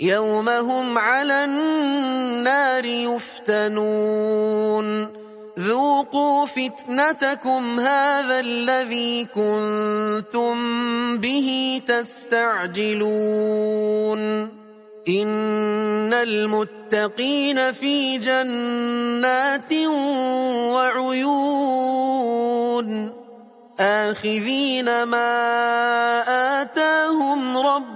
يوم هم على النار يفتنون. ذوقوا فتنتكم هذا الذي كنتم به تستعجلون. إن المتقين في جنات وعيون. آخذين ما آتاهم ربهم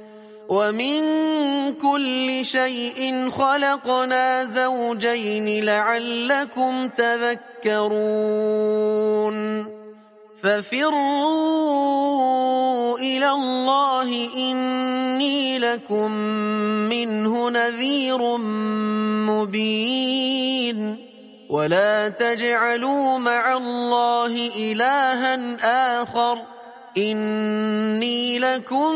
ومن كل شيء خلقنا زوجين لعلكم تذكرون ففروا إلى الله إني لكم منه نذير مبين ولا تجعلوا مع الله إلها آخر إني لكم